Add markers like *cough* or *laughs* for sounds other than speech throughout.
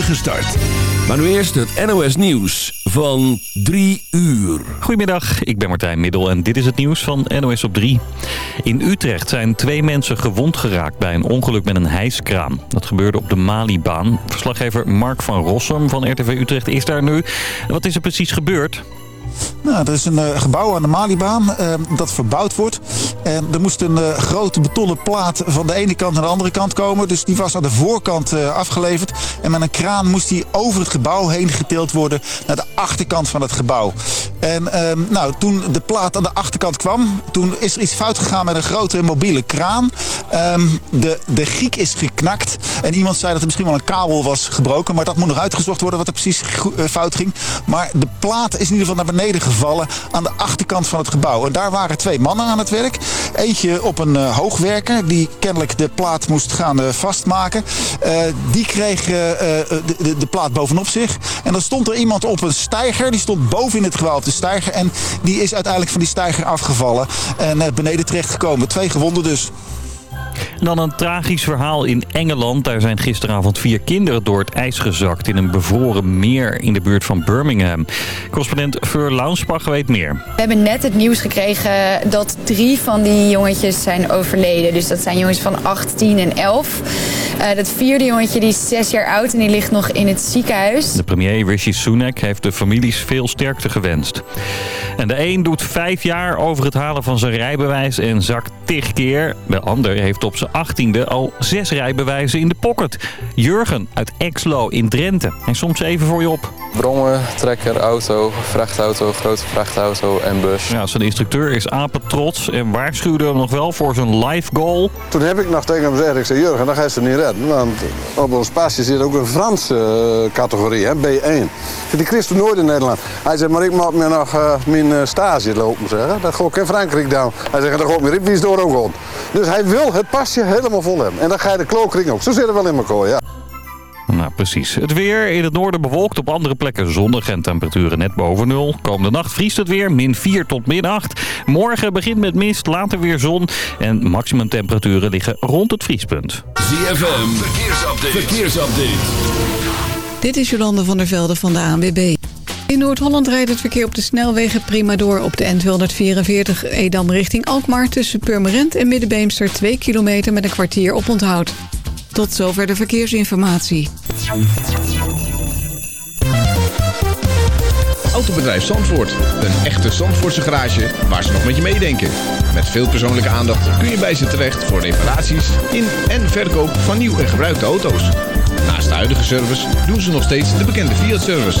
start. Maar nu eerst het NOS Nieuws van 3 uur. Goedemiddag, ik ben Martijn Middel en dit is het nieuws van NOS op 3. In Utrecht zijn twee mensen gewond geraakt bij een ongeluk met een hijskraan. Dat gebeurde op de Malibaan. Verslaggever Mark van Rossum van RTV Utrecht is daar nu. Wat is er precies gebeurd? Nou, er is een uh, gebouw aan de Malibaan uh, dat verbouwd wordt. En er moest een uh, grote betonnen plaat van de ene kant naar de andere kant komen. Dus die was aan de voorkant afgeleverd. En met een kraan moest die over het gebouw heen getild worden naar de achterkant van het gebouw. En ehm, nou, toen de plaat aan de achterkant kwam, toen is er iets fout gegaan met een grote mobiele kraan. Um, de, de giek is geknakt. En iemand zei dat er misschien wel een kabel was gebroken. Maar dat moet nog uitgezocht worden wat er precies fout ging. Maar de plaat is in ieder geval naar beneden gevallen aan de achterkant van het gebouw. En daar waren twee mannen aan het werk. Eentje op een uh, hoogwerker die kennelijk de plaat moest gaan uh, vastmaken. Die kreeg de, de, de, plaat bovenop zich. En dan stond er iemand op een steiger. Die stond boven in het gebouw op de steiger. En die is uiteindelijk van die steiger afgevallen. En beneden terechtgekomen. Twee gewonden dus. Dan een tragisch verhaal in Engeland. Daar zijn gisteravond vier kinderen door het ijs gezakt... in een bevroren meer in de buurt van Birmingham. Correspondent Fur Launsbach weet meer. We hebben net het nieuws gekregen dat drie van die jongetjes zijn overleden. Dus dat zijn jongens van 8, 10 en 11. Uh, dat vierde jongetje die is zes jaar oud en die ligt nog in het ziekenhuis. De premier Rishi Sunak heeft de families veel sterkte gewenst. En de een doet vijf jaar over het halen van zijn rijbewijs en zakt tig keer. De ander heeft op zijn achttiende al zes rijbewijzen in de pocket. Jurgen uit Exlo in Drenthe. En soms even voor je op. Brommen, trekker, auto, vrachtauto, grote vrachtauto en bus. Ja, zijn instructeur is apetrots en waarschuwde hem nog wel voor zijn live goal. Toen heb ik nog tegen hem gezegd, ik zei Jurgen, dan ga je ze niet redden. Want op ons pasje zit ook een Franse uh, categorie, hè, B1. Die kreeg toen nooit in Nederland. Hij zei, maar ik moet me nog uh, mijn uh, stage lopen zeggen. Dat ga ik in Frankrijk dan. Hij zegt, dan ga ik mijn ripwies door ook op. Dus hij wil het pasje helemaal vol hebben. En dan ga je de klookring ook. Zo zit er wel in elkaar, ja. Nou, precies. Het weer in het noorden bewolkt, op andere plekken zonnig en temperaturen net boven nul. Komende nacht vriest het weer, min 4 tot min 8. Morgen begint met mist, later weer zon en maximumtemperaturen liggen rond het vriespunt. ZFM, verkeersupdate. verkeersupdate. Dit is Jolande van der Velde van de ANWB. In Noord-Holland rijdt het verkeer op de snelwegen prima door op de N244 Edam richting Alkmaar... tussen Purmerend en Middenbeemster 2 kilometer met een kwartier op onthoud. Tot zover de verkeersinformatie. Autobedrijf Zandvoort. Een echte Zandvoortse garage waar ze nog met je meedenken. Met veel persoonlijke aandacht kun je bij ze terecht voor reparaties in en verkoop van nieuw en gebruikte auto's. Naast de huidige service doen ze nog steeds de bekende Fiat-service.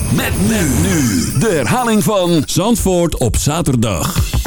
Met men nu. De herhaling van Zandvoort op zaterdag.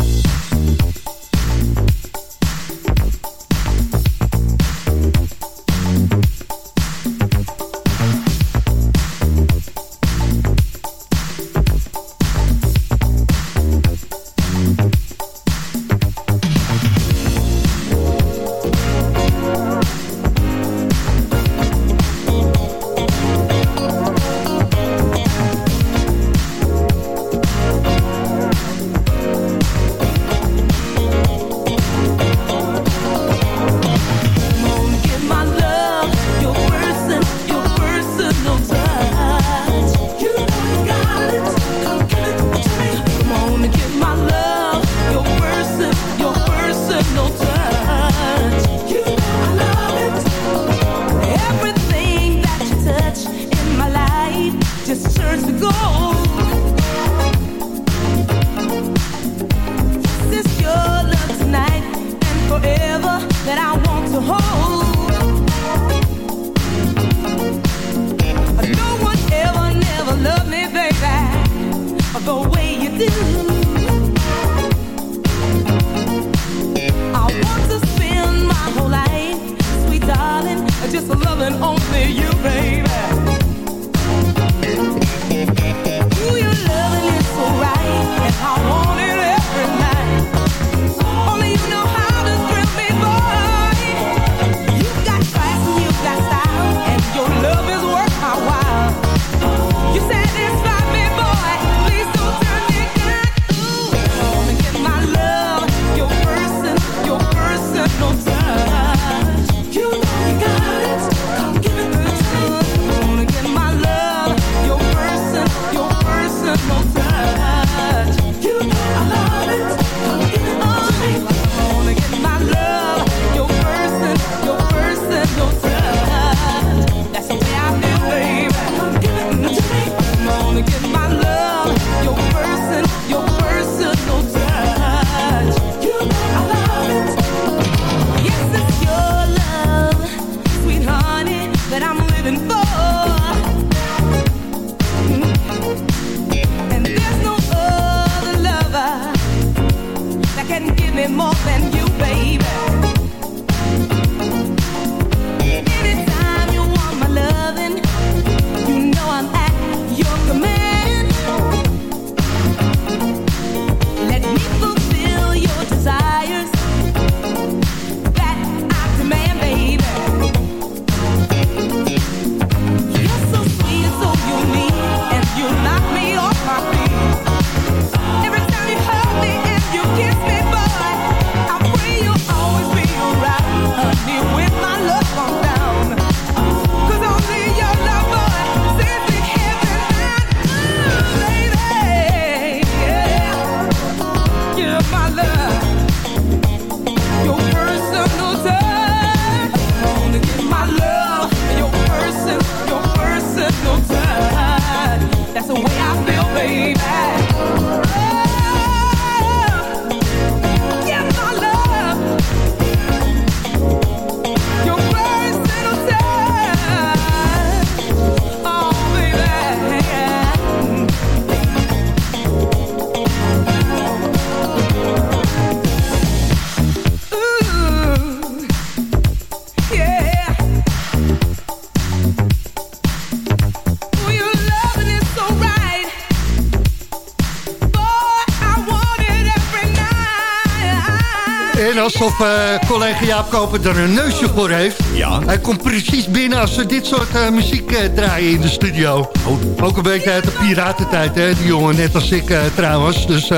Alsof uh, collega Jaap Koper er een neusje voor heeft. Ja. Hij komt precies binnen als ze dit soort uh, muziek uh, draaien in de studio. Oh. Ook een beetje uit de piratentijd, hè, die jongen, net als ik trouwens. Dus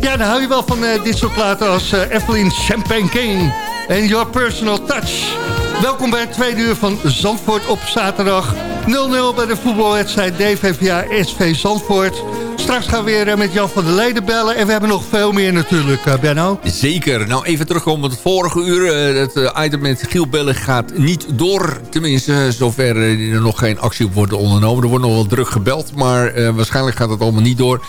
ja, dan hou je wel van dit soort platen als Evelyn Champagne King en Your Personal Touch. Welkom bij het tweede uur van Zandvoort op zaterdag. 0-0 bij de voetbalwedstrijd DVVA SV Zandvoort. Straks gaan we weer eh, met Jan van der Leden bellen. En we hebben nog veel meer natuurlijk, eh, Benno. Zeker. Nou, even terugkomen op het vorige uur. Eh, het item met Giel Bellen gaat niet door. Tenminste, zover er nog geen actie op wordt ondernomen. Er wordt nog wel druk gebeld, maar waarschijnlijk gaat het allemaal niet door.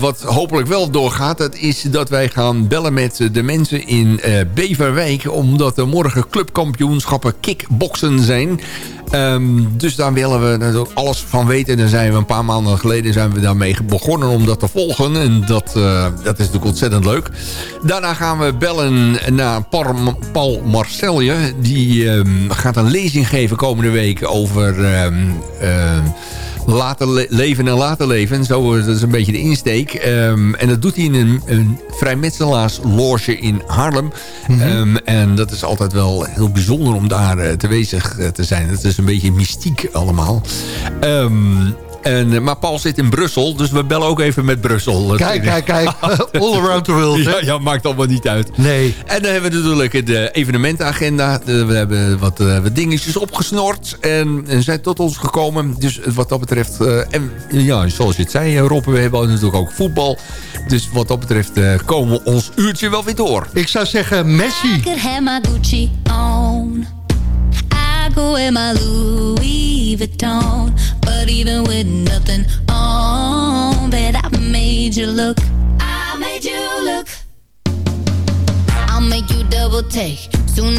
wat hopelijk wel doorgaat, dat is dat wij gaan bellen met de mensen in Beverwijk. Omdat er morgen clubkampioenschappen kickboksen zijn. Um, dus daar willen we alles van weten. En dan zijn we een paar maanden geleden zijn we daarmee begonnen om dat te volgen. En dat, uh, dat is natuurlijk ontzettend leuk. Daarna gaan we bellen naar Paul Marcelje. Die um, gaat een lezing geven komende week over... Um, laten leven en laten leven. Zo, dat is een beetje de insteek. Um, en dat doet hij in een, een vrijmetselaarsloge in Haarlem. Mm -hmm. um, en dat is altijd wel heel bijzonder om daar uh, te wezig uh, te zijn. Het is een beetje mystiek allemaal. Um, en, maar Paul zit in Brussel, dus we bellen ook even met Brussel. Kijk, kijk, kijk. *laughs* All around the world. Ja, ja, maakt allemaal niet uit. Nee. En dan hebben we natuurlijk de evenementenagenda. We hebben wat, wat dingetjes opgesnord en, en zijn tot ons gekomen. Dus wat dat betreft... En ja, zoals je het zei, Rob, we hebben natuurlijk ook voetbal. Dus wat dat betreft komen we ons uurtje wel weer door. Ik zou zeggen Messi. I could have my Gucci on. I go in my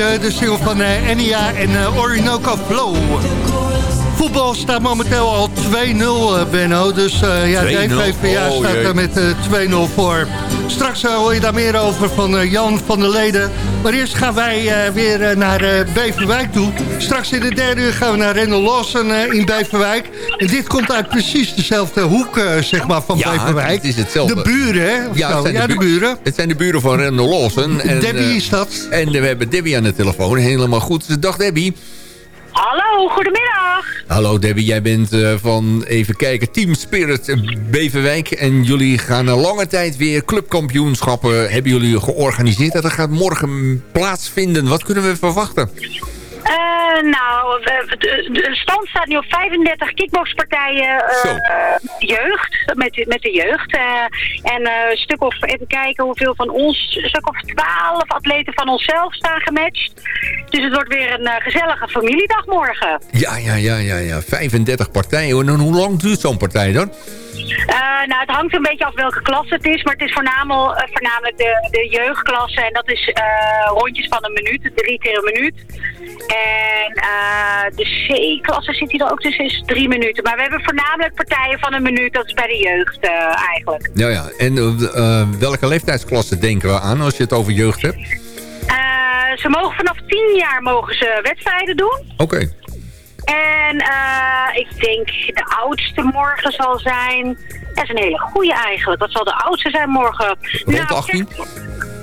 de single van eh, Enya en eh, Orinoco Flow. Voetbal staat momenteel al 2-0, eh, Benno. Dus eh, ja, de 2-0? VVA Oh, staat er met eh, 2-0 voor. Straks eh, hoor je daar meer over van eh, Jan van der Leden. Maar eerst gaan wij eh, weer eh, naar eh, Beverwijk toe. Straks in de derde uur gaan we naar Rendel Lawson eh, in Beverwijk. En dit komt uit precies dezelfde hoek eh, zeg maar, van Ja, Beverwijk. het is hetzelfde. De buren, hè? Ja, het zijn, ja de, de bu- buren. Het zijn de buren van Rendel Lawson. *laughs* En, Debbie eh, is dat. En we hebben Debbie aan de telefoon. Helemaal goed. Dag Debbie. Hallo, goedemiddag. Hallo Debbie, jij bent eh, van, even kijken, Team Spirit Beverwijk. En jullie gaan na lange tijd weer clubkampioenschappen hebben jullie georganiseerd. Dat gaat morgen plaatsvinden. Wat kunnen we verwachten? Eh, nou, we- de, de stand staat nu op 35 kickboxpartijen Zo. jeugd, met, met de jeugd. Eh, en een stuk of, even kijken hoeveel van ons, een stuk of 12 atleten van onszelf staan gematcht. Dus het wordt weer een gezellige familiedag morgen. Ja, ja, ja, ja, ja. 35 partijen. En hoe lang duurt zo'n partij dan? Nou, het hangt een beetje af welke klasse het is, maar het is voornamelijk, voornamelijk de, de jeugdklasse. En dat is rondjes van een minuut, drie keer een minuut. En eh, de C-klasse zit hier ook tussen, is drie minuten. Maar we hebben voornamelijk partijen van een minuut, dat is bij de jeugd eh, eigenlijk. Nou ja, en eh, welke leeftijdsklasse denken we aan als je het over jeugd hebt? Ze mogen vanaf tien jaar mogen ze wedstrijden doen. Oké. En ik denk de oudste morgen zal zijn... Dat is een hele goede eigenlijk. Wat zal de oudste zijn morgen? Rond de 18?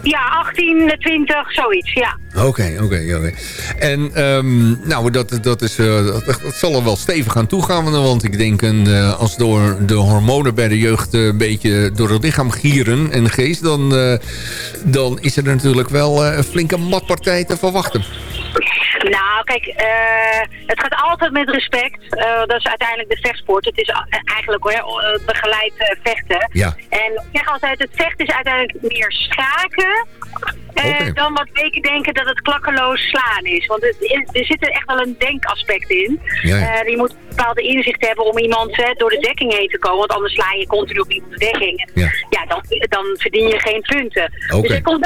Ja, 18, 20, zoiets, ja. Oké, oké, oké. En ehm, nou, dat, dat, is, eh, dat, dat zal er wel stevig aan toegaan. Want ik denk, een, eh, als door de hormonen bij de jeugd eh, een beetje door het lichaam gieren en geest... dan, dan is er natuurlijk wel een flinke matpartij te verwachten. Nou, kijk, het gaat altijd met respect. Dat is uiteindelijk de vechtsport. Het is eigenlijk hoor, begeleid vechten. Ja. En ik zeg altijd, het vechten is uiteindelijk meer schaken... eh, dan wat weken denken dat het klakkeloos slaan is. Want het, er zit er echt wel een denkaspect in. Ja, ja. Eh, je moet bepaalde inzicht hebben om iemand hè, door de dekking heen te komen. Want anders sla je continu op iemands dekking. Ja. Ja, dan, dan verdien je geen punten. Dus er komt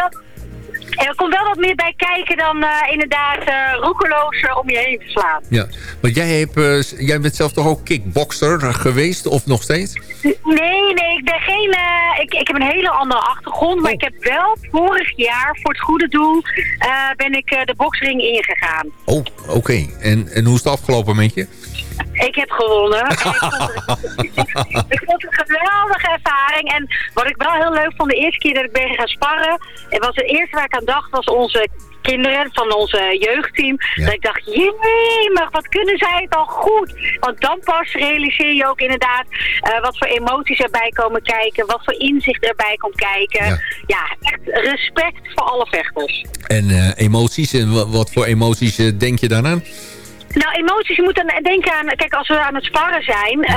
er komt wel wat meer bij kijken dan eh, inderdaad eh roekeloos eh, om je heen te slaan. Ja, want jij, hebt, jij bent zelf toch ook kickboxer geweest of nog steeds? Nee, nee, ik ben geen. ik, ik heb een hele andere achtergrond. Maar ik heb wel vorig jaar voor het goede doel ben ik de boksring ingegaan. Oh, oké. En, en hoe is het afgelopen met je? Ik heb gewonnen. En *laughs* ik, vond het, ik vond het een geweldige ervaring. En wat ik wel heel leuk vond, de eerste keer dat ik ben gaan sparren... Het was het eerste waar ik aan dacht, was onze kinderen van onze jeugdteam. Dat ik dacht, jemig, wat kunnen zij het al goed. Want dan pas realiseer je ook inderdaad eh, wat voor emoties erbij komen kijken. Wat voor inzicht erbij komt kijken. Ja, echt respect voor alle vechters. En eh, emoties, en wa- wat voor emoties eh, denk je daaraan? Nou, emoties, je moet dan denken aan... Kijk, als we aan het sparren zijn... eh,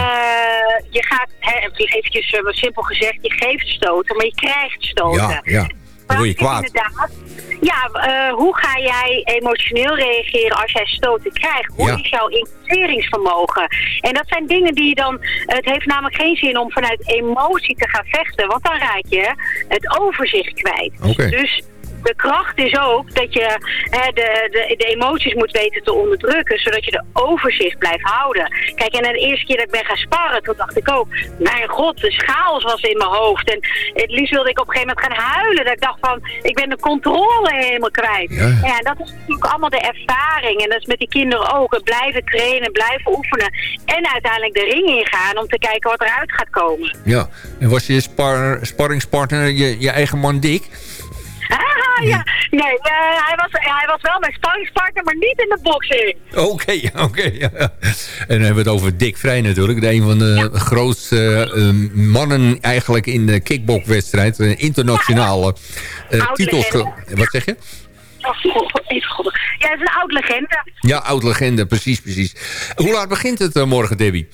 je gaat, hè, eventjes wat simpel gezegd... je geeft stoten, maar je krijgt stoten. Ja, ja. Dan word je kwaad. Inderdaad. Ja, eh, hoe ga jij emotioneel reageren als jij stoten krijgt? Hoe Ja. is jouw investeringsvermogen? En dat zijn dingen die je dan... Het heeft namelijk geen zin om vanuit emotie te gaan vechten. Want dan raak je het overzicht kwijt. Oké. Dus de kracht is ook dat je hè, de, de, de emoties moet weten te onderdrukken, zodat je de overzicht blijft houden. Kijk, en de eerste keer dat ik ben gaan sparren, toen dacht ik ook, mijn god, de chaos was in mijn hoofd. En het liefst wilde ik op een gegeven moment gaan huilen. Dat ik dacht van, ik ben de controle helemaal kwijt. Ja. Dat is natuurlijk allemaal de ervaring. En dat is met die kinderen ook. Blijven trainen, blijven oefenen. En uiteindelijk de ring ingaan om te kijken wat eruit gaat komen. Ja. En was je spar, sparringspartner je, je eigen man Dick? Ah, ja. Nee, eh, hij, was, hij was wel mijn sparringspartner, maar niet in de boxing. Oké, *laughs* oké. ja. En dan hebben we het over Dick Vrij natuurlijk. De een van de grootste eh, mannen eigenlijk in de kickboxwedstrijd. Een internationale eh, titels. ge- legende. Wat zeg je? Oh, even. Ja, het is een oud legende. Ja, oud legende, precies, precies. Hoe laat begint het morgen, Debbie?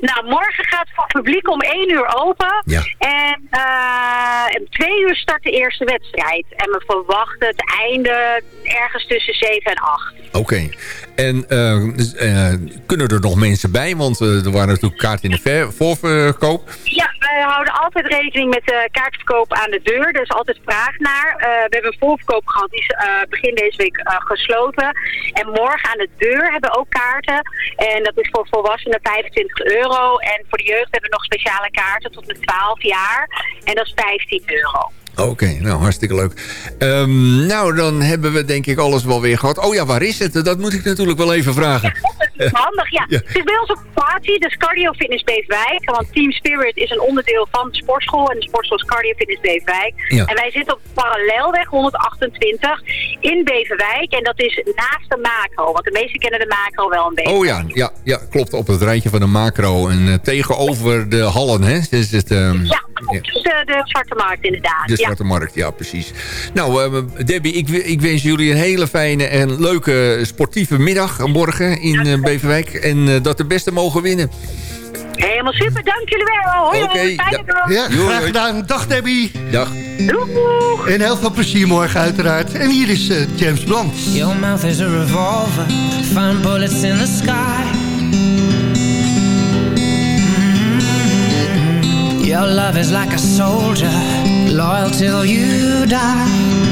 Nou, morgen gaat het voor het publiek om 1 uur open. Ja. En eh, om 2 uur start de eerste wedstrijd. En we verwachten het einde ergens tussen 7 en 8. Oké. En eh, eh, kunnen er nog mensen bij? Want eh, er waren natuurlijk kaarten in de ver- voorverkoop. Ja, wij houden altijd rekening met de kaartverkoop aan de deur. Er is altijd vraag naar. We hebben een voorverkoop gehad, die is begin deze week gesloten. En morgen aan de deur hebben we ook kaarten. En dat is voor volwassenen 25 euro. En voor de jeugd hebben we nog speciale kaarten tot met 12 jaar. En dat is 15 euro. Oké, nou hartstikke leuk. Ehm, nou, dan hebben we denk ik alles wel weer gehad. Oh ja, waar is het? Dat moet ik natuurlijk wel even vragen. Dat is handig, ja. Ja. Het is bij ons op locatie, dus Cardio Fitness Beefwijk. Want Team Spirit is een onderdeel van de sportschool. En de sportschool is Cardio Fitness Beefwijk. Ja. En wij zitten op Parallelweg 128 in Beverwijk. En dat is naast de macro. Want de meesten kennen de macro wel een beetje. Oh ja, ja, ja, klopt. Op het rijtje van de macro. En eh, tegenover de hallen, hè? Is het, ehm, Ja, klopt. Dus de, de Zwarte Markt inderdaad. De ja. Zwarte Markt, ja, precies. Nou, eh, Debbie, ik, ik wens jullie een hele fijne en leuke sportieve middag morgen in eh, Beverwijk. En eh, dat de beste mogen winnen. Helemaal super, dank jullie wel. Hoi, Oké, hoi, ja. graag gedaan. Dag Debbie. Dag. Doeg. En heel veel plezier morgen uiteraard. En hier is eh, James Blunt. Your mouth is a revolver, find bullets in the sky. Mm. Your love is like a soldier, loyal till you die.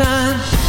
is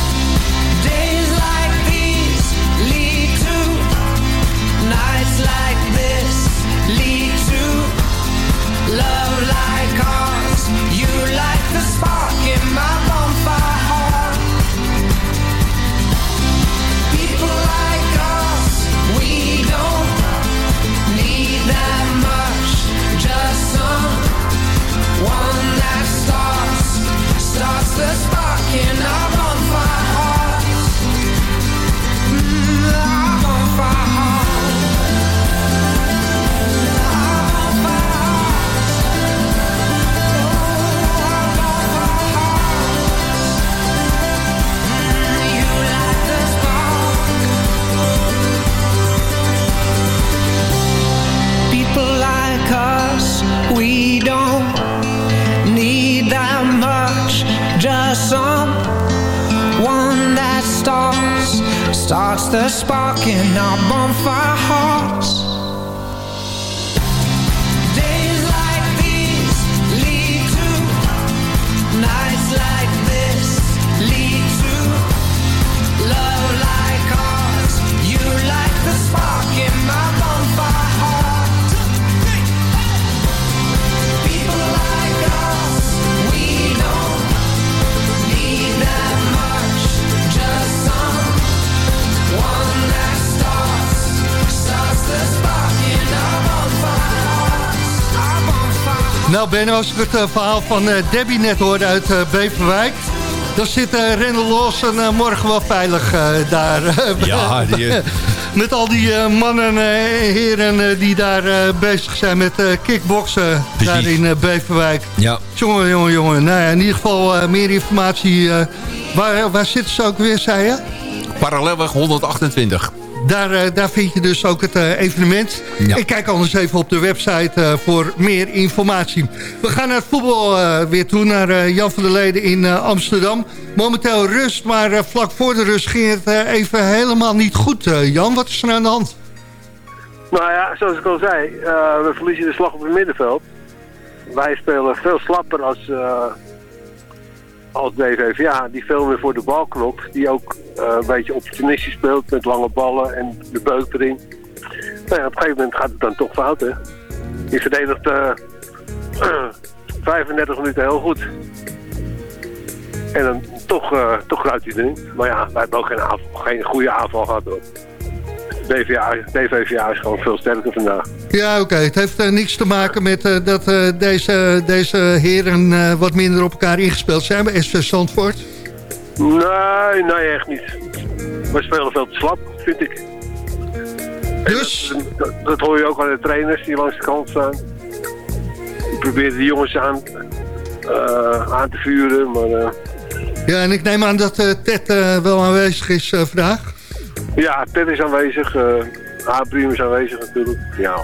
Ben, als ik het eh, verhaal van eh, Debbie net hoorde uit eh, Beverwijk... dan zit uh, Rendel Lawson morgen wel veilig daar. *laughs* Ja, die, *laughs* met al die mannen en heren die daar bezig zijn met kickboksen daar in Beverwijk. Ja. Jongen, jongen, jongen. Nou ja, in ieder geval meer informatie. waar, waar zitten ze ook weer, zei je? Parallelweg 128. Daar, eh, daar vind je dus ook het eh, evenement. Ja. En kijk anders even op de website eh, voor meer informatie. We gaan naar het voetbal weer toe, naar Jan van der Leden in Amsterdam. Momenteel rust, maar vlak voor de rust ging het even helemaal niet goed. eh, Jan, wat is er aan de hand? Nou ja, zoals ik al zei, eh, we verliezen de slag op het middenveld. Wij spelen veel slapper als, eh als DVVA, die veel meer voor de bal knopt. Die ook eh, een beetje opportunistisch speelt met lange ballen en de beuk erin. Nou ja, op een gegeven moment gaat het dan toch fout, hè. Je verdedigt eh *clears throat* 35 minuten heel goed. En dan toch, eh toch ruikt hij erin. Maar ja, wij hebben ook geen, aanval, geen goede aanval gehad, hoor. DVVA is gewoon veel sterker vandaag. Ja, oké. Het heeft eh, niks te maken met eh, dat eh, deze, deze heren wat minder op elkaar ingespeeld zijn bij SV Zandvoort. Nee, nee, echt niet. We spelen veel te slap, vind ik. Dus? Dat, dat hoor je ook aan de trainers die langs de kant staan. Die proberen de jongens aan, aan te vuren, maar... Ja, en ik neem aan dat Ted wel aanwezig is vandaag. Ja, Ted is aanwezig. eh Abriem is aanwezig natuurlijk. Ja,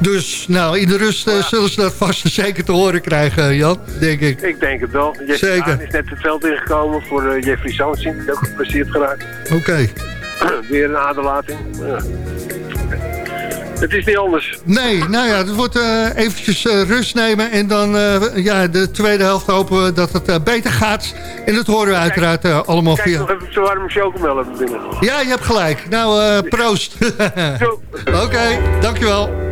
Dus, nou, in de rust eh, zullen ze dat vast en zeker te horen krijgen, Jan, denk ik. ik denk het wel. Jeffrey Zeker. Is net het veld ingekomen voor eh, Jeffrey Sansin, die ook gepresseerd geraakt. Oké. *clears throat* Weer een aderlating. Ja. Het is niet anders. Nee, nou ja, het wordt eh, eventjes eh, rust nemen en dan eh, ja, de tweede helft hopen we dat het beter gaat. En dat horen we uiteraard allemaal Kijk via... nog even zo'n warme chocomelk binnen. Ja, je hebt gelijk. Nou, proost. *laughs* Oké, dankjewel.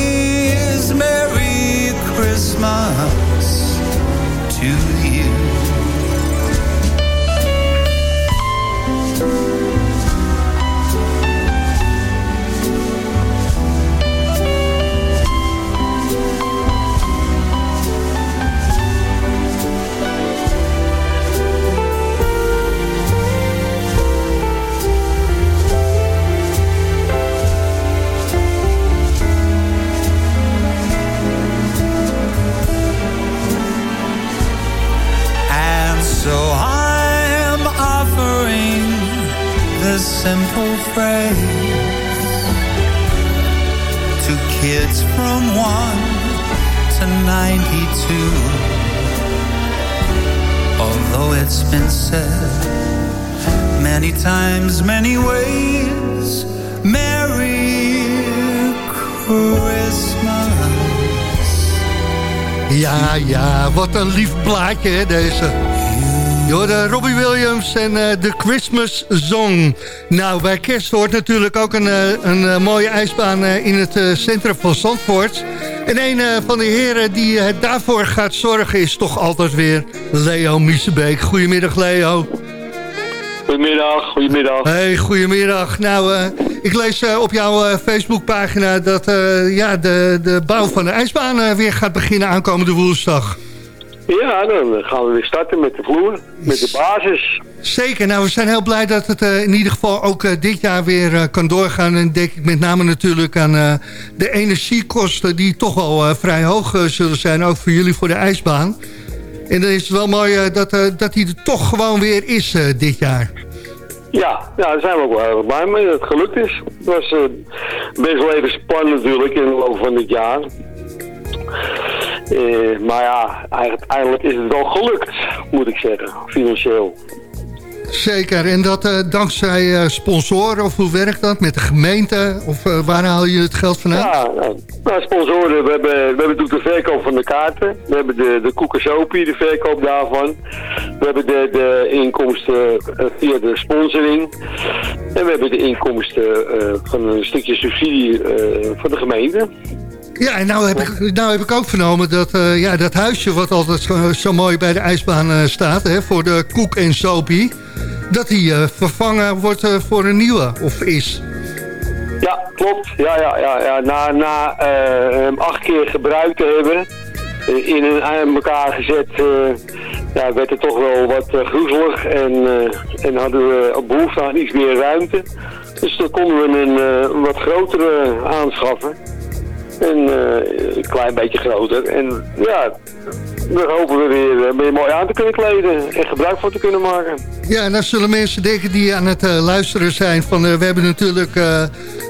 Ja, ja, wat een lief plaatje hè, deze. Hoorde Robbie Williams en eh, de Christmas Song. Nou, bij kerst hoort natuurlijk ook een, eh, een eh, mooie ijsbaan eh, in het eh, centrum van Zandvoort. En een eh, van de heren die eh, daarvoor gaat zorgen is toch altijd weer Leo Miesebeek. Goedemiddag Leo. Goedemiddag, goedemiddag. Hey, goedemiddag. Nou, eh, ik lees eh, op jouw eh, Facebookpagina dat eh, ja, de, de bouw van de ijsbaan weer gaat beginnen aankomende woensdag. Ja, dan gaan we weer starten met de vloer, met de basis. Zeker, nou we zijn heel blij dat het in ieder geval ook dit jaar weer kan doorgaan. En denk ik met name natuurlijk aan de energiekosten die toch wel eh, vrij hoog zullen zijn. Ook voor jullie voor de ijsbaan. En dan is het wel mooi dat, dat die er toch gewoon weer is dit jaar. Ja, ja, daar zijn we ook wel erg blij mee dat het gelukt is. Het was eh, best wel even spannend natuurlijk in de loop van dit jaar. Eh, maar ja, eigenlijk is het wel gelukt, moet ik zeggen, financieel. Zeker, en dat eh, dankzij eh, sponsoren of hoe werkt dat? Met de gemeente? Of eh, waar haal je het geld vandaan? Ja, nou, nou, sponsoren, we hebben, we hebben natuurlijk de verkoop van de kaarten. We hebben de, de koekensopie, de verkoop daarvan. We hebben de, de inkomsten via de sponsoring. En we hebben de inkomsten van een stukje subsidie van de gemeente. Ja, en nou heb ik, nou heb ik ook vernomen dat eh, ja, dat huisje wat altijd zo, zo mooi bij de ijsbaan eh, staat... Hè, voor de koek en sopie, dat die eh, vervangen wordt voor een nieuwe, of is. Ja, klopt. Ja, ja, ja, ja. Na, na hem acht keer gebruikt te hebben, in een aan elkaar gezet, ja, werd het toch wel wat groezelig en, en hadden we behoefte aan iets meer ruimte. Dus dan konden we een wat grotere aanschaffen. En eh, een klein beetje groter. En ja, dan hopen we weer, eh, weer mooi aan te kunnen kleden en gebruik van te kunnen maken. Ja, en dan zullen mensen denken die aan het eh, luisteren zijn... van we hebben natuurlijk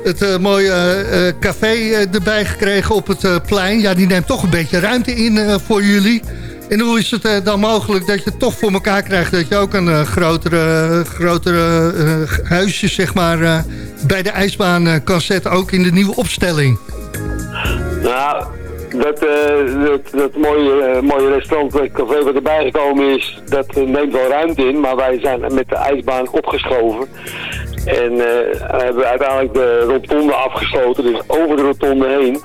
het mooie café erbij gekregen op het plein. Ja, die neemt toch een beetje ruimte in voor jullie. En hoe is het dan mogelijk dat je toch voor elkaar krijgt... dat je ook een grotere, grotere huisje zeg maar, bij de ijsbaan kan zetten... ook in de nieuwe opstelling? Nou, dat, eh, dat, dat mooie, eh, mooie restaurant, café wat erbij gekomen is, dat eh, neemt wel ruimte in. Maar wij zijn met de ijsbaan opgeschoven. En eh, hebben uiteindelijk de rotonde afgesloten, dus over de rotonde heen.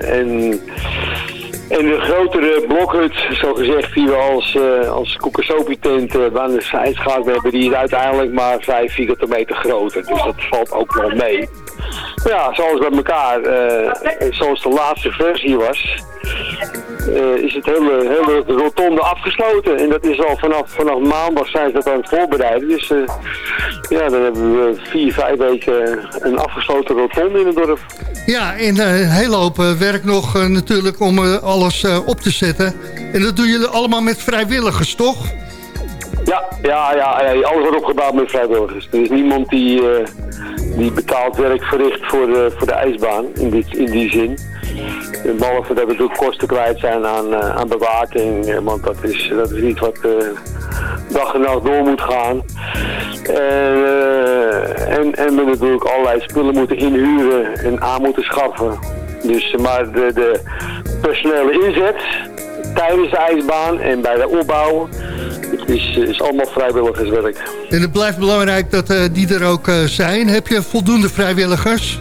En, de grotere blokhut, zo gezegd, die we als, eh als koekersopie-tent eh, aan de zijschaak hebben, die is uiteindelijk maar 5 vierkante meter groter. Dus dat valt ook wel mee. Ja, zoals bij elkaar, eh, zoals de laatste versie was, eh, is het hele, hele rotonde afgesloten. En dat is al vanaf, vanaf maandag zijn ze dat aan het voorbereiden. Dus eh, ja, dan hebben we vier, vijf weken een afgesloten rotonde in het dorp. Ja, en een hele hoop werk nog natuurlijk om alles op te zetten. En dat doen jullie allemaal met vrijwilligers, toch? Ja, ja, ja, ja, alles wordt opgebouwd met vrijwilligers. Er is niemand die, die betaald werk verricht voor de, voor de ijsbaan, in, dit, in die zin. Behalve dat we natuurlijk kosten kwijt zijn aan, eh, aan bewaking, eh, want dat is, dat is iets wat eh, dag en nacht door moet gaan. Eh, en, en we natuurlijk allerlei spullen moeten inhuren en aan moeten schaffen. Dus, maar de, de personele inzet tijdens de ijsbaan en bij de opbouw is, is allemaal vrijwilligerswerk. En het blijft belangrijk dat eh, die er ook eh, zijn. Heb je voldoende vrijwilligers?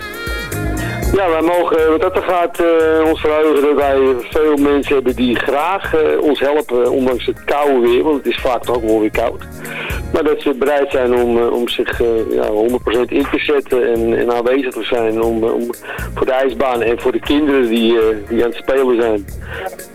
Ja, wij mogen, wat dat er gaat, eh, ons verheugen dat wij veel mensen hebben die graag eh, ons helpen, ondanks het koude weer, want het is vaak toch ook wel weer koud. Maar dat ze bereid zijn om, eh, om zich eh, ja, 100% in te zetten en, en aanwezig te zijn om, eh, om, voor de ijsbaan en voor de kinderen die, eh, die aan het spelen zijn,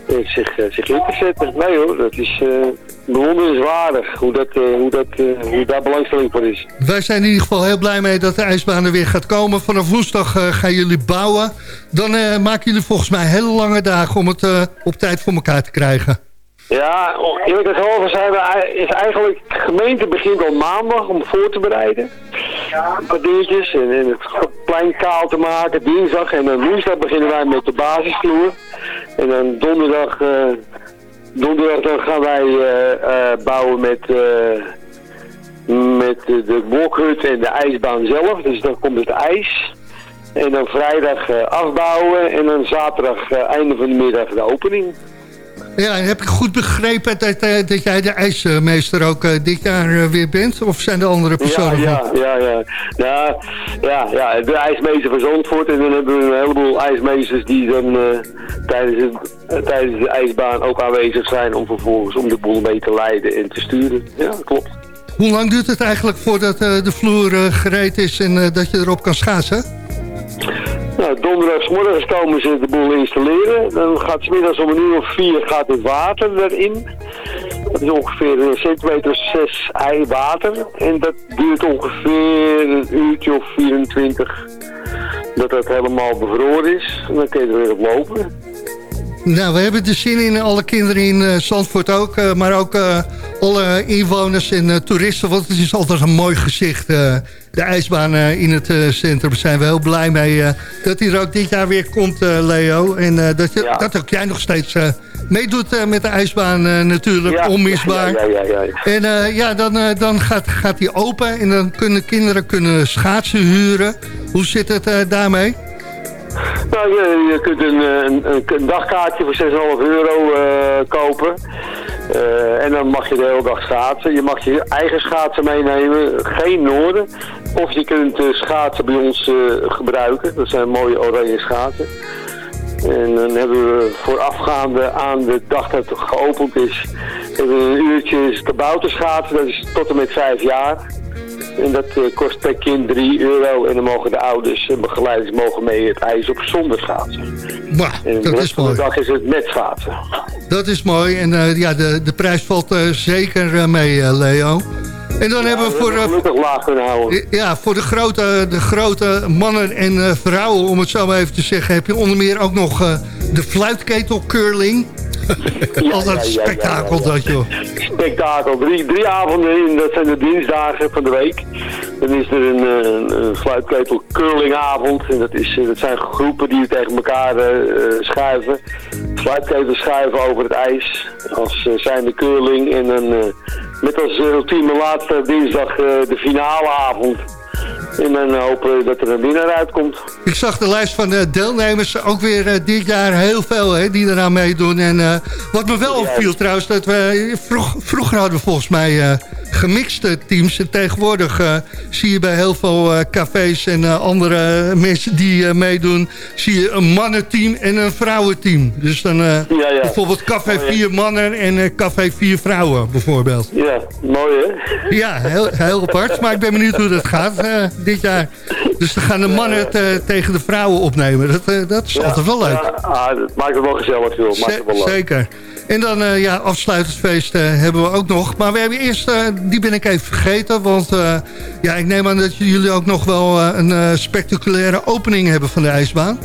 eh, zich, eh, zich in te zetten. Nee hoor, dat is eh bewonderenswaardig hoe, dat, eh, hoe, dat, eh, hoe daar belangstelling voor is. Wij zijn in ieder geval heel blij mee dat de ijsbaan er weer gaat komen. Vanaf woensdag eh, gaan jullie bouwen. Dan eh, maken jullie volgens mij hele lange dagen om het eh, op tijd voor elkaar te krijgen. Ja, eerlijk gezegd zijn we, is eigenlijk, de gemeente begint al maandag om voor te bereiden. Wat dingetjes en, en het plein kaal te maken, dinsdag en dan woensdag beginnen wij met de basisvloer. En dan donderdag, eh, donderdag dan gaan wij eh, eh, bouwen met, met de, blokhut en de ijsbaan zelf. Dus dan komt het ijs. En dan vrijdag afbouwen en dan zaterdag einde van de middag de opening. Ja, en heb ik goed begrepen dat, eh, dat jij de ijsmeester ook eh, dit jaar eh, weer bent? Of zijn er andere personen? Ja, ja, ja, ja. Ja, ja, ja, de ijsmeester van Zandvoort. En dan hebben we een heleboel ijsmeesters die dan tijdens, het, tijdens de ijsbaan ook aanwezig zijn om vervolgens om de boel mee te leiden en te sturen. Ja, klopt. Hoe lang duurt het eigenlijk voordat de vloer gereed is en dat je erop kan schaatsen? Nou, donderdagsmorgens komen ze de boel installeren. Dan gaat smiddags om een uur of vier gaat het water erin. Dat is ongeveer een centimeter zes ei water. En dat duurt ongeveer een uurtje of 24 dat dat helemaal bevroren is. En dan kun je er weer op lopen. Nou, we hebben er zin in, alle kinderen in eh, Zandvoort ook, eh, maar ook eh, alle inwoners en toeristen, want het is altijd een mooi gezicht. de ijsbaan in het centrum, daar zijn we heel blij mee dat hij er ook dit jaar weer komt, Leo. En dat, je, dat ook jij nog steeds meedoet met de ijsbaan natuurlijk, onmisbaar. Ja, ja, ja. En ja, dan, dan gaat, gaat die open en dan kunnen kinderen kunnen schaatsen huren. Hoe zit het daarmee? Nou, je, kunt een, een, een, een dagkaartje voor 6,5 euro eh, kopen. Eh, en dan mag je de hele dag schaatsen. Je mag je eigen schaatsen meenemen, geen noorden. Of je kunt eh, schaatsen bij ons eh, gebruiken. Dat zijn mooie oranje schaatsen. En dan hebben we voorafgaande aan de dag dat het geopend is, hebben we een uurtje kabouterschaatsen. Dat is tot en met vijf jaar. En dat eh, kost per kind 3 euro. En dan mogen de ouders en begeleiders mogen mee het ijs op zonder schaatsen. Bah, En de dat is de mooi. dag is het met schaatsen. Dat is mooi. En eh, ja, de, de prijs valt eh, zeker mee, Leo. En dan hebben we voor, gelukkig laag kunnen houden. ja, voor de grote, de grote mannen en vrouwen, om het zo maar even te zeggen... heb je onder meer ook nog de fluitketel curling. Ja, ja, spektakel dat, joh. Spektakel. Drie, drie avonden in, dat zijn de dienstdagen van de week. Dan is er een, eh, een, een fluitketel curlingavond. En dat, is, eh, dat zijn groepen die tegen elkaar eh, schuiven. Fluitketels schuiven over het ijs. Als uh, zijn de curling. En dan met als ultieme laatste dinsdag de finaleavond. En dan hopen we dat er een winnaar uitkomt. Ik zag de lijst van de deelnemers ook weer eh, dit jaar heel veel hè, die eraan meedoen. En eh, wat me wel opviel trouwens, dat we vroeg, vroeger hadden we volgens mij eh, gemixte teams. En tegenwoordig eh, zie je bij heel veel eh, cafés en eh, andere mensen die meedoen, zie je een mannenteam en een vrouwenteam. Dus dan bijvoorbeeld café vier mannen en café vier vrouwen bijvoorbeeld. Ja, mooi hè? Ja, heel, heel apart. Maar ik ben benieuwd hoe dat gaat dit jaar. Dus dan gaan de mannen het tegen de vrouwen opnemen. Dat, dat is altijd wel leuk. Ja, ah, dat maakt het wel gezellig, joh. Maakt het wel leuk. Zeker. En dan, eh, ja, afsluitersfeest eh, hebben we ook nog. Maar we hebben eerst, eh, die ben ik even vergeten. Want ja, ik neem aan dat jullie ook nog wel een spectaculaire opening hebben van de ijsbaan.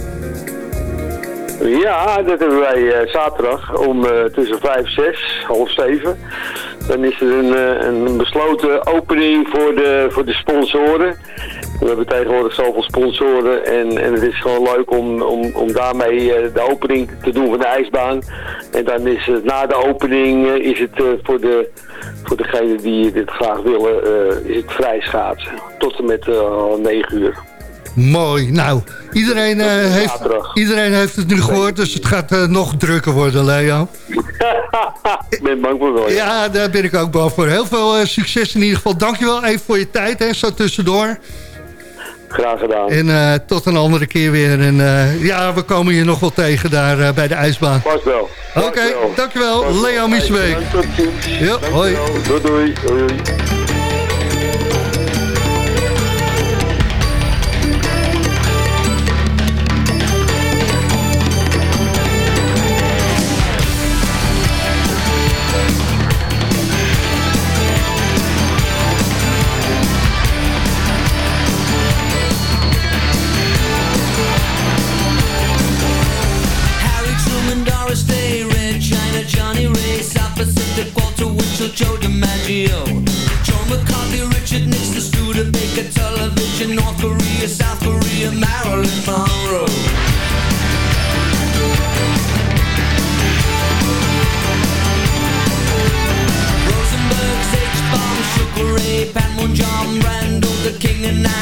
Ja, dat hebben wij zaterdag om tussen 5, 6, half 7. Dan is er een, een besloten opening voor de, voor de sponsoren. We hebben tegenwoordig zoveel sponsoren en, en het is gewoon leuk om, om, om daarmee eh, de opening te doen van de ijsbaan. En dan is het na de opening eh, is het eh, voor, de, voor degenen die dit graag willen, is het vrij schaatsen. Tot en met eh, 9 uur. Mooi. Nou, iedereen, heeft, iedereen heeft het nu gehoord. Dus het gaat nog drukker worden, Leo. *laughs* Ik ben bang voor wel. Ja, daar ben ik ook bang voor. Heel veel succes in ieder geval. Dankjewel even voor je tijd, hè, zo tussendoor. Graag gedaan. En eh, tot een andere keer weer. En eh, ja, we komen je nog wel tegen daar eh, bij de ijsbaan. Pas wel. Oké, dankjewel. Leo Miesbeek. Ja, hoi. Doei, doei. doei. singing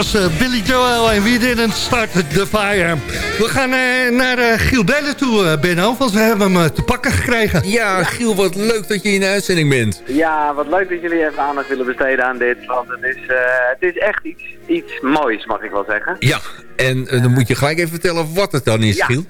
was eh, Billy Joel en We Didn't Start the Fire. We gaan eh, naar eh, Giel Bellen toe, Benno, want we hebben hem te pakken gekregen. Ja, Giel, wat leuk dat je in de uitzending bent. Ja, wat leuk dat jullie even aandacht willen besteden aan dit. Want het is, eh, het is echt iets, iets moois, mag ik wel zeggen. Ja, en dan moet je gelijk even vertellen wat het dan is, Ja. Giel.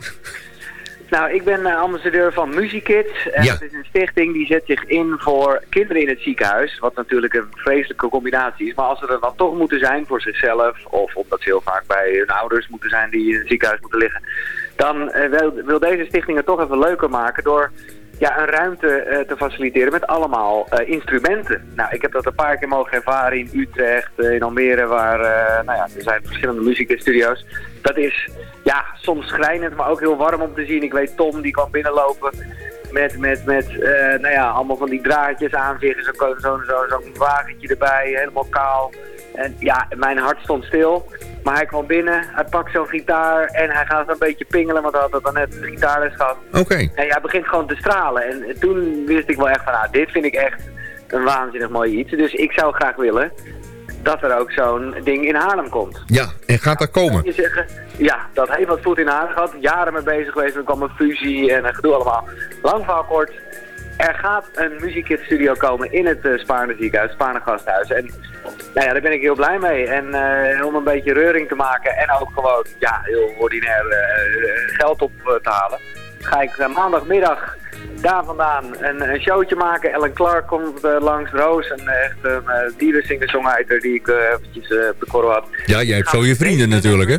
Nou, ik ben eh, ambassadeur van Musikids. En Ja. Het is een stichting die zet zich in voor kinderen in het ziekenhuis. Wat natuurlijk een vreselijke combinatie is. Maar als ze er dan toch moeten zijn voor zichzelf... of omdat ze heel vaak bij hun ouders moeten zijn die in het ziekenhuis moeten liggen... dan eh, wil, wil deze stichting het toch even leuker maken door... Ja, een ruimte eh, te faciliteren met allemaal eh, instrumenten. Nou, ik heb dat een paar keer mogen ervaren in Utrecht, eh, in Almere, waar nou ja, er zijn verschillende muziekstudio's. Dat is ja, soms schrijnend, maar ook heel warm om te zien. Ik weet Tom, die kwam binnenlopen met, met, met nou ja, allemaal van die draadjes aan zich. en Zo'n zo, zo, wagentje erbij, helemaal kaal. En ja, mijn hart stond stil. Maar hij kwam binnen, hij pakt zo'n gitaar en hij gaat een beetje pingelen, want hij had dan net gitaarles gehad. Oké. En hij begint gewoon te stralen. En toen wist ik wel echt van, nou, dit vind ik echt een waanzinnig mooi iets. Dus ik zou graag willen dat er ook zo'n ding in Haarlem komt. Ja, en gaat dat komen? Je zeggen, ja, dat heeft wat voet in Haarlem gehad. Jaren mee bezig geweest. Er kwam een fusie en een gedoe allemaal. Lang verhaal kort. Er gaat een Music studio komen in het uh, Spaarne ziekenhuis, Spaarne gasthuis. En nou ja, daar ben ik heel blij mee. En uh, om een beetje reuring te maken en ook gewoon ja, heel ordinair uh, geld op te halen, ga ik maandagmiddag daar vandaan een, een, showtje maken. Ellen Clark komt uh, langs, Roos, een echt een uh, dierensinger-songwriter die ik uh, eventjes korrel had. Ja, jij hebt zo je vrienden natuurlijk, hè?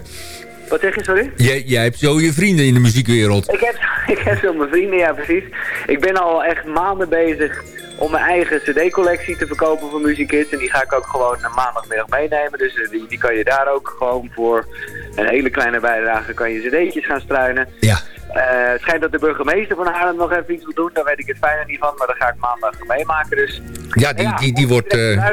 Wat zeg je, sorry? Jij, jij hebt zo je vrienden in de muziekwereld. Ik heb, *laughs* ik heb zo mijn vrienden, ja precies. Ik ben al echt maanden bezig om mijn eigen cd-collectie te verkopen voor Music Kids. En die ga ik ook gewoon maandagmiddag meenemen. Dus die, die kan je daar ook gewoon voor een hele kleine bijdrage kan je cd'tjes gaan struinen. Ja. Eh, het schijnt dat de burgemeester van Haarlem nog even iets wil doen. Daar weet ik het fijner niet van, maar dat ga ik maandag meemaken. Dus Ja, die, die, die wordt... eh,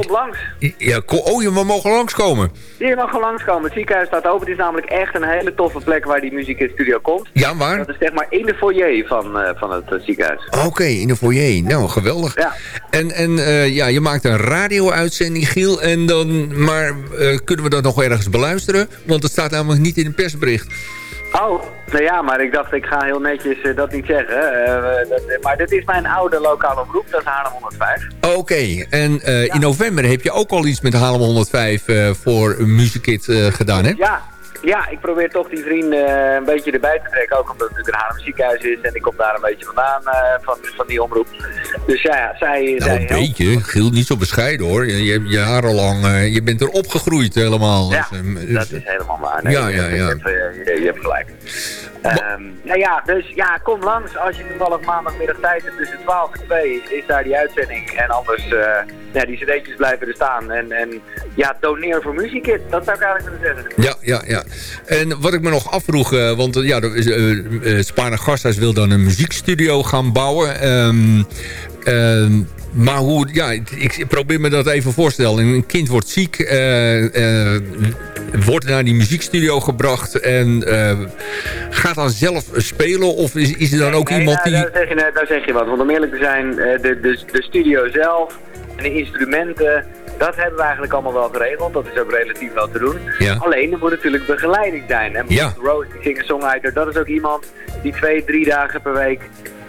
kom langs. ja, oh, je we mogen langskomen. Hier mag gewoon langskomen. Het ziekenhuis staat open. Het is namelijk echt een hele toffe plek waar die muziek in studio komt. Ja, waar? Dat is zeg maar in de foyer van, eh, van het eh, ziekenhuis. Oké, in de foyer. Nou, geweldig. Ja. En, en eh, ja, je maakt een radio-uitzending, Giel. En dan, maar kunnen we dat nog ergens beluisteren? Want het staat namelijk niet in een persbericht. Oh, nou ja, maar ik dacht ik ga heel netjes eh, dat niet zeggen. Eh, dat, maar dit is mijn oude lokale omroep, dat is Haarlem 105. Oké, en eh, in november heb je ook al iets met Haarlem 105 eh, voor Musicit eh gedaan, hè? Ja, ja, ik probeer toch die vrienden eh, een beetje erbij te trekken. Ook omdat het natuurlijk een Haarlem ziekenhuis is en ik kom daar een beetje vandaan eh, van, van die omroep. Dus ja, zij... Nou, zij een beetje. Giel, niet zo bescheiden, hoor. Je, je hebt jarenlang... eh, je bent er opgegroeid helemaal. Ja, Dus, dat is helemaal waar. Nee, Ja, ja, ja. je hebt gelijk. Ehm, nou ja, dus ja, kom langs. Als je toevallig maandagmiddag tijd hebt tussen 12 en 2 is daar die uitzending. En anders, eh ja, die cd'tjes blijven er staan. En, en ja, doneer voor Muziekkit. Dat zou ik eigenlijk willen zeggen. Ja, ja, ja. En wat ik me nog afvroeg, eh, want eh, ja, Spaarne Gasthuis wil dan een muziekstudio gaan bouwen. Ehm, maar hoe, ja, ik, probeer me dat even voorstellen. Een kind wordt ziek, eh, eh, wordt naar die muziekstudio gebracht en eh, gaat dan zelf spelen? Of is, is er dan ook Nee, iemand nou, die... daar, zeg je, daar zeg je wat. Want om eerlijk te zijn, de, de, de studio zelf en de instrumenten, dat hebben we eigenlijk allemaal wel geregeld. Dat is ook relatief wel te doen. Ja. Alleen, er moet natuurlijk begeleiding zijn. En Ja. Rose, die singer-songwriter, dat is ook iemand die twee, drie dagen per week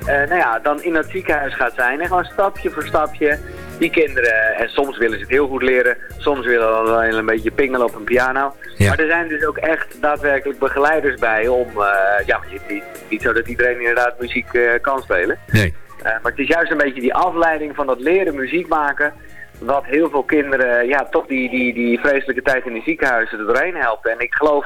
nou ja, dan in dat ziekenhuis gaat zijn. En gewoon stapje voor stapje die kinderen, en soms willen ze het heel goed leren, soms willen ze alleen een beetje pingelen op een piano. Ja. Maar er zijn dus ook echt daadwerkelijk begeleiders bij om, eh, ja, het is niet zo dat iedereen inderdaad muziek eh, kan spelen. Nee. Eh, maar het is juist een beetje die afleiding van dat leren muziek maken. Wat heel veel kinderen, ja, toch die, die, die vreselijke tijd in de ziekenhuizen er doorheen helpt. En ik geloof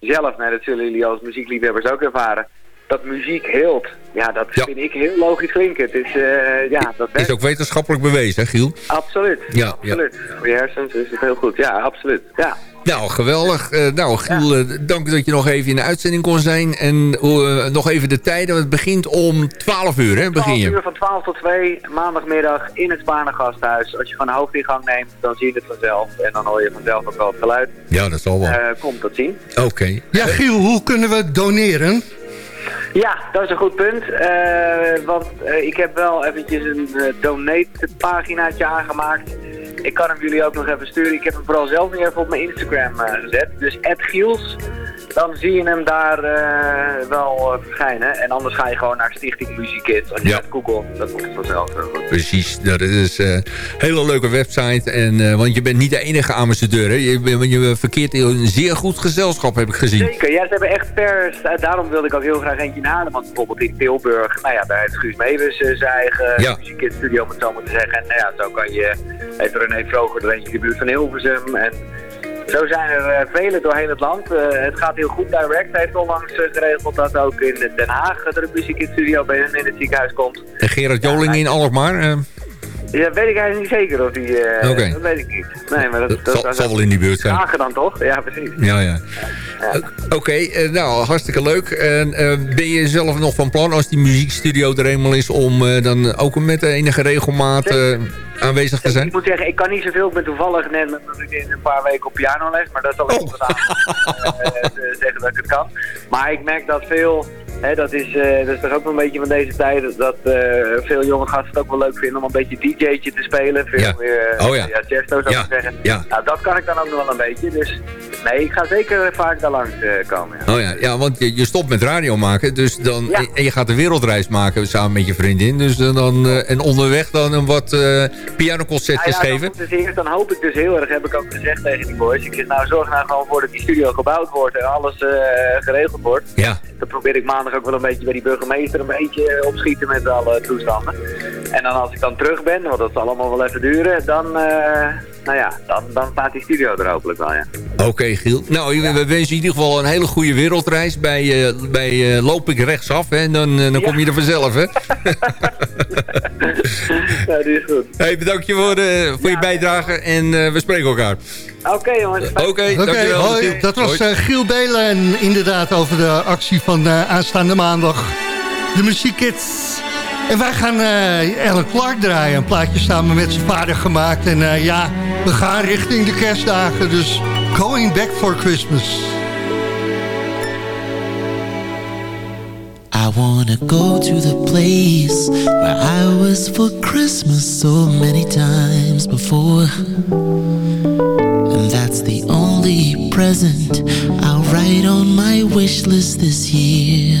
zelf, nou, dat zullen jullie als muziekliefhebbers ook ervaren, dat muziek heelt. Ja, dat vind ik heel logisch klinken. Het is, eh, ja, dat Is ook wetenschappelijk bewezen, hè, Giel? Absoluut. Ja, absoluut. Voor je hersens is het heel goed. Ja, absoluut. Ja. Nou, geweldig. Eh, nou, Giel, eh, dank dat je nog even in de uitzending kon zijn. En eh, nog even de tijden. Het begint om 12 uur, hè? Begin 12 je. uur van 12 tot 2, maandagmiddag in het Spaarne Gasthuis. Als je van de hoofdingang neemt, dan zie je het vanzelf. En dan hoor je vanzelf ook wel het geluid. Ja, dat zal wel. Eh, komt dat zien. Oké. Ja, Giel, hoe kunnen we doneren? Ja, dat is een goed punt. Eh, want eh, ik heb wel eventjes een eh, donate paginaatje aangemaakt. Ik kan hem jullie ook nog even sturen. Ik heb hem vooral zelf nu even op mijn Instagram eh, gezet. Dus Giels. Dan zie je hem daar eh, wel eh, verschijnen. En anders ga je gewoon naar Stichting Muziekit. Als je Ja. Google, dat komt vanzelf. Precies, dat is eh, een hele leuke website. En, want je bent niet de enige ambassadeur. Hè? Je, bent- je verkeert in een zeer goed gezelschap, heb ik gezien. Zeker, ja, ze hebben echt per... Daarom wilde ik ook heel graag eentje in Haarlem. Want bijvoorbeeld in Tilburg, nou ja, daar heeft Guus Meeuwis eh, zijn eigen Ja. muziekstudio, om het zo maar te zeggen. En nou ja, zo kan je, heeft René Vroger er eentje in de buurt van Hilversum. En zo zijn er eh, vele doorheen het land. Eh, het gaat heel goed. Direct heeft onlangs eh, geregeld dat ook in Den Haag er een muziekstudio bij hen in het ziekenhuis komt. En Gerard Joling in Alkmaar. Ja, weet ik eigenlijk niet zeker of die... Oké. Dat weet ik niet. Nee, maar dat, dat zal, zal wel in die buurt zijn. Hagen dan toch? Ja, precies. Ja, ja. Oké, nou, hartstikke leuk. En ben je zelf nog van plan, als die muziekstudio er eenmaal is... om dan ook met enige regelmaat aanwezig te zijn? Ik moet zeggen, ik kan niet zoveel. Ik ben toevallig net met mijn vriendin een paar weken op pianoles. Maar dat zal ik niet aan eh, eh, zeggen dat ik het kan. Maar ik merk dat veel... Hè, dat, is, eh, dat is toch ook wel een beetje van deze tijd. Dat veel jonge gasten het ook wel leuk vinden om een beetje DJ'tje te spelen. Veel Ja. meer Oh ja. ja, Chesto zou Ja, ik zeggen. ja. Nou, dat kan ik dan ook nog wel een beetje. Dus nee, ik ga zeker vaak daar langs eh, komen. Ja. Oh ja, ja want je, je stopt met radio maken. Dus dan, Ja. En je gaat de wereldreis maken samen met je vriendin. Dus dan, eh, en onderweg dan een wat eh pianoconcertjes Nou ja, geven. Dan, dus eerst, dan hoop ik dus heel erg, heb ik ook gezegd tegen die boys. Ik zeg nou zorg nou gewoon voor dat die studio gebouwd wordt en alles geregeld wordt. Ja. Dan probeer ik maandag ook wel een beetje bij die burgemeester een beetje opschieten met alle toestanden. En dan als ik dan terug ben, want dat zal allemaal wel even duren, dan, nou ja, dan, dan staat die studio er hopelijk wel, ja. Oké, Giel. Nou, we wensen in ieder geval een hele goede wereldreis. Bij, eh, bij eh, loop ik rechtsaf, hè? En dan, eh, dan kom je er vanzelf, hè? *laughs* ja, die is goed. Hey, bedankt je voor, eh, voor je bijdrage en eh, we spreken elkaar. Oké jongens. Oké, Oké, dankjewel. hoi. Dat was Hoi. Giel Belen en inderdaad over de actie van eh, aanstaande maandag. De muziekkids. En wij gaan eh Ellen Clark draaien. Een plaatje samen met zijn vader gemaakt. En eh, ja, we gaan richting de kerstdagen. Dus going back for Christmas. I wanna go to the place where I was for Christmas so many times before. And that's the only present I'll write on my wish list this year.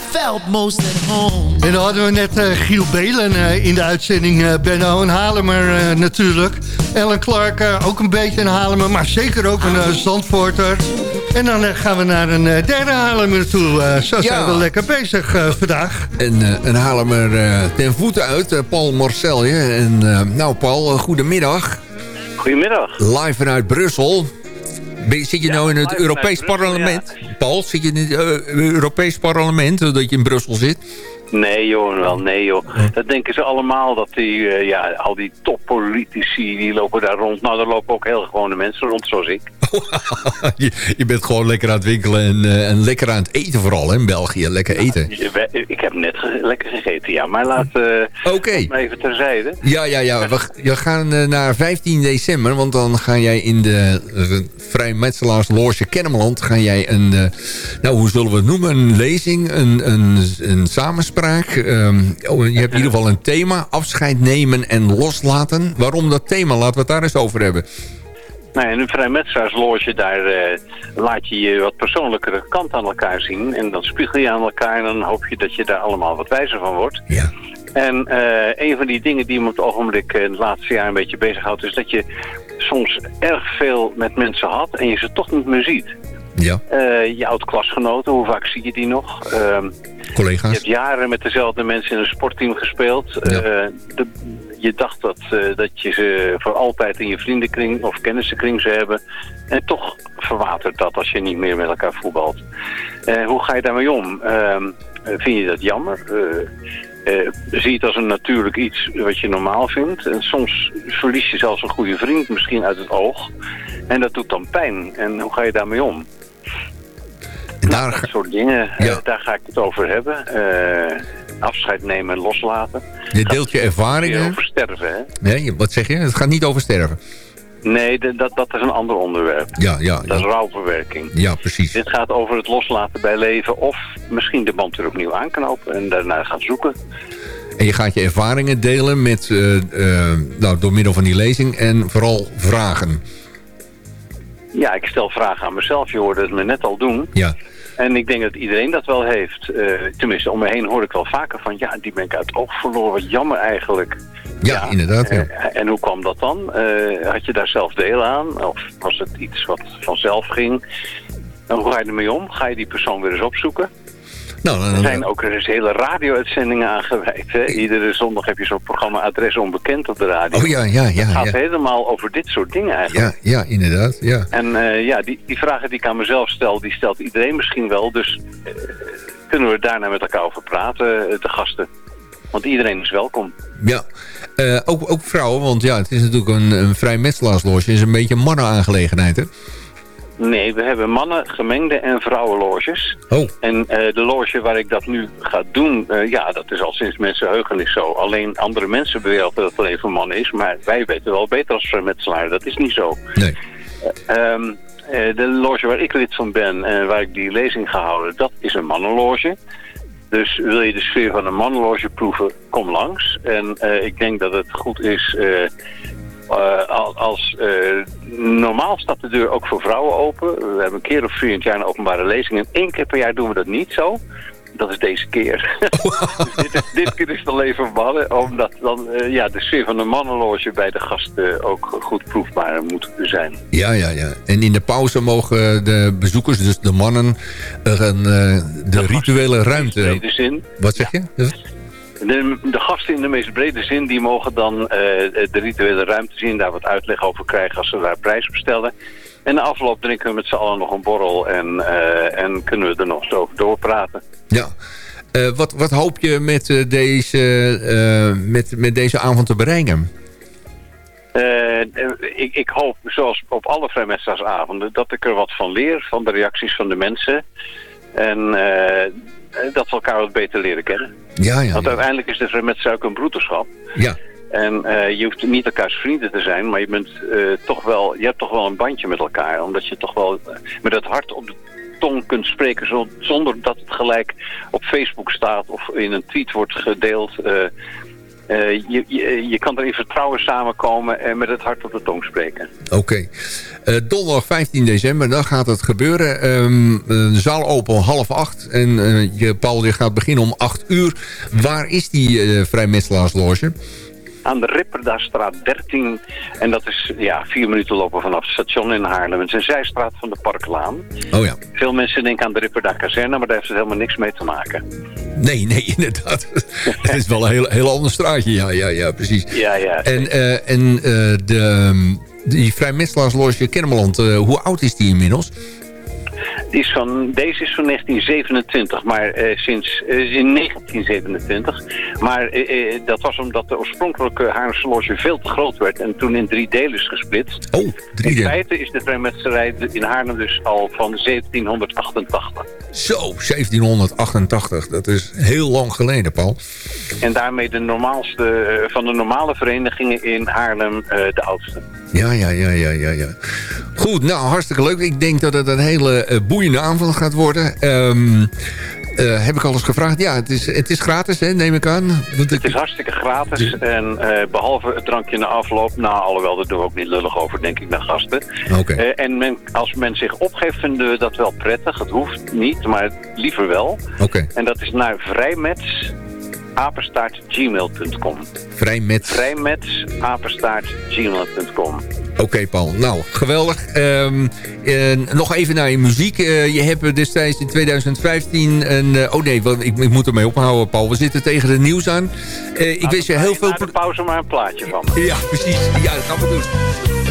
felt most at home. En dan hadden we net eh, Giel Belen eh, in de uitzending. eh Benno, een Haarlemmer eh, natuurlijk. Ellen Clark ook een beetje een Haarlemmer, maar zeker ook een uh, Zandvoorter. En dan gaan we naar een derde Haarlemmer toe. Zo zijn Ja. we lekker bezig vandaag. En eh, een Haarlemmer eh ten voeten uit, Paul Marcelje. En eh, nou Paul, goedemiddag. Goedemiddag. Live vanuit Brussel. Ben zit je nou in het Europees Brussel, parlement? Paul, zit je in het eh, Europees parlement, eh, dat je in Brussel zit? Nee joh, wel nee joh. Dat denken ze allemaal, dat die, eh, ja, al die toppolitici, die lopen daar rond. Nou, daar lopen ook heel gewone mensen rond, zoals ik. *laughs* je, je bent gewoon lekker aan het winkelen en, eh, en lekker aan het eten vooral hè, in België. Lekker eten. Ik heb net ge- lekker gegeten, ja. Maar laat maar even terzijde. Ja, ja, ja. We, we gaan naar 15 december. Want dan ga jij in de uh, vrijmetselaarsloge Kennemerland... ga jij een, nou hoe zullen we het noemen? Een lezing, een, een, een samenspraak Ehm, oh, je hebt in ieder geval een thema. Afscheid nemen en loslaten. Waarom dat thema? Laten we het daar eens over hebben. Nou, in een vrijmetselaarsloge, daar eh, laat je je wat persoonlijkere kant aan elkaar zien. En dan spiegel je aan elkaar en dan hoop je dat je daar allemaal wat wijzer van wordt. Ja. En eh, een van die dingen die me op het ogenblik eh, in het laatste jaar een beetje bezighoudt... is dat je soms erg veel met mensen had en je ze toch niet meer ziet. Ja. Eh, je oud-klasgenoten, hoe vaak zie je die nog? Ehm, Collega's. je hebt jaren met dezelfde mensen in een sportteam gespeeld. Eh, de- je dacht dat, eh, dat je ze voor altijd in je vriendenkring of kennissenkring zou hebben. En toch verwatert dat als je niet meer met elkaar voetbalt. Hoe ga je daarmee om? Ehm, eh, vind je dat jammer? Eh, zie je het als een natuurlijk iets wat je normaal vindt? En soms verlies je zelfs een goede vriend misschien uit het oog. En dat doet dan pijn. En hoe ga je daarmee om? Daar Dat soort dingen, eh, daar ga ik het over hebben. Eh, afscheid nemen en loslaten. Je deelt je ervaringen. over sterven, hè? Nee, wat zeg je? Het gaat niet over sterven. Nee, dat, dat is een ander onderwerp. Ja, ja, Dat is rouwverwerking. ja precies. Dit gaat over het loslaten bij leven of misschien de band weer opnieuw aanknopen en daarna gaan zoeken. En je gaat je ervaringen delen met, eh, nou, door middel van die lezing en vooral vragen. Ja, ik stel vragen aan mezelf. Je hoorde het me net al doen. Ja. En ik denk dat iedereen dat wel heeft. Eh, tenminste, om me heen hoor ik wel vaker van... ja, die ben ik uit het oog verloren. Wat jammer eigenlijk. Ja, inderdaad. Ja. Eh, en hoe kwam dat dan? Eh, had je daar zelf deel aan? Of was het iets wat vanzelf ging? En hoe ga je ermee om? Ga je die persoon weer eens opzoeken? Nou, Er zijn ook er is hele radio-uitzendingen aangeweid. Hè? Iedere zondag heb je zo'n programma Adres Onbekend op de radio. Oh ja, ja, ja. Het gaat ja. helemaal over dit soort dingen eigenlijk. Ja, ja, inderdaad. Ja. En eh, ja, die, die vragen die ik aan mezelf stel, die stelt iedereen misschien wel. Dus eh, kunnen we daarna met elkaar over praten, eh, de gasten. Want iedereen is welkom. Ja, ook, ook vrouwen, want ja, het is natuurlijk een, een vrij metselaarsloge. Het is een beetje een mannenaangelegenheid, hè? Nee, we hebben mannen, gemengde en vrouwenloges. Oh. En eh, de loge waar ik dat nu ga doen, eh, ja, dat is al sinds mensenheugenis zo. Alleen andere mensen beweren dat het alleen voor mannen is. Maar wij weten wel beter als vrijmetselaar, dat is niet zo. Nee. Ehm, eh, de loge waar ik lid van ben en waar ik die lezing ga houden, dat is een mannenloge. Dus wil je de sfeer van een mannenloge proeven, kom langs. En ik denk dat het goed is... al- als, eh, normaal staat de deur ook voor vrouwen open. We hebben een keer of vier in het jaar een openbare lezing. En één keer per jaar doen we dat niet zo. Dat is deze keer. *laughs* *laughs* Dus dit, is- dit keer is het alleen voor mannen. Omdat dan eh, ja, de sfeer van de mannenloge bij de gasten ook goed proefbaar moet zijn. Ja, ja, ja. En in de pauze mogen de bezoekers, dus de mannen, een, de rituele ruimte... brede zin. Wat zeg je? De, de gasten in de meest brede zin, die mogen dan eh, de rituele ruimte zien, daar wat uitleg over krijgen als ze daar prijs bestellen. En na afloop drinken we met z'n allen nog een borrel en, eh, en kunnen we er nog eens over doorpraten. Ja. Eh, wat, wat hoop je met, deze, met, met deze avond te bereiken? Ik, ik hoop, zoals op alle vrijmetselaarsavonden, dat ik er wat van leer, van de reacties van de mensen. En dat we elkaar wat beter leren kennen. Ja, ja. Want uiteindelijk is de vrijmetselaar ook een broederschap. Ja. En eh, je hoeft niet elkaars vrienden te zijn, maar je, bent, eh, toch wel, je hebt toch wel een bandje met elkaar. Omdat je toch wel eh, met het hart op de tong kunt spreken zo- zonder dat het gelijk op Facebook staat of in een tweet wordt gedeeld. Eh, je, je, kan er in vertrouwen samenkomen en met het hart op de tong spreken. Oké. Eh, donderdag 15 december, dan gaat het gebeuren. De zaal open om half acht. En eh, je, Paul, gaat beginnen om acht uur. Waar is die eh vrijmetselaarsloge? Aan de Ripperdastraat 13. En dat is ja, vier minuten lopen vanaf het station in Haarlem. Het is een zijstraat van de Parklaan. Oh ja. Veel mensen denken aan de Ripperda kazerne, maar daar heeft het helemaal niks mee te maken. Nee, nee, *laughs* inderdaad. Het is wel een heel, heel ander straatje. Ja, ja, ja, precies. Ja, ja. En, eh, en eh, de, die vrijmetselaarsloge Kennemerland, eh, hoe oud is die inmiddels? Is van, deze is van 1927, maar eh, sinds eh, in 1927. Maar eh, dat was omdat de oorspronkelijke Haarlemse loge veel te groot werd en toen in drie delen is gesplitst. Oh, drie In delen. feite is de vrijmetselarij in Haarlem dus al van 1788. Zo, 1788. Dat is heel lang geleden, Paul. En daarmee de normaalste, van de normale verenigingen in Haarlem de oudste. Ja, ja, ja, ja, ja, ja. Goed, nou, hartstikke leuk. Ik denk dat het een hele eh, boeiende avond gaat worden. Ehm, Eh, heb ik al eens gevraagd? Ja, het is, het is gratis, hè, neem ik aan. Want Het is hartstikke gratis. En eh, behalve het drankje na afloop... Nou, alhoewel, daar doen we ook niet lullig over, denk ik, naar gasten. Oké. Eh, en men, als men zich opgeeft, vinden we dat wel prettig. Het hoeft niet, maar liever wel. Oké. En dat is naar vrijmets apenstaartgmail.com. Vrijmet. Vrijmets apenstaartgmail.com. Oké, Paul. Nou, geweldig. Ehm, eh, nog even naar je muziek. Eh, je hebt destijds in 2015 een... eh, oh nee, want ik, ik moet ermee ophouden, Paul. We zitten tegen het nieuws aan. Ik wist je heel veel... Na de pauze maar een plaatje van. Ja, precies. Ja, dat gaan we doen.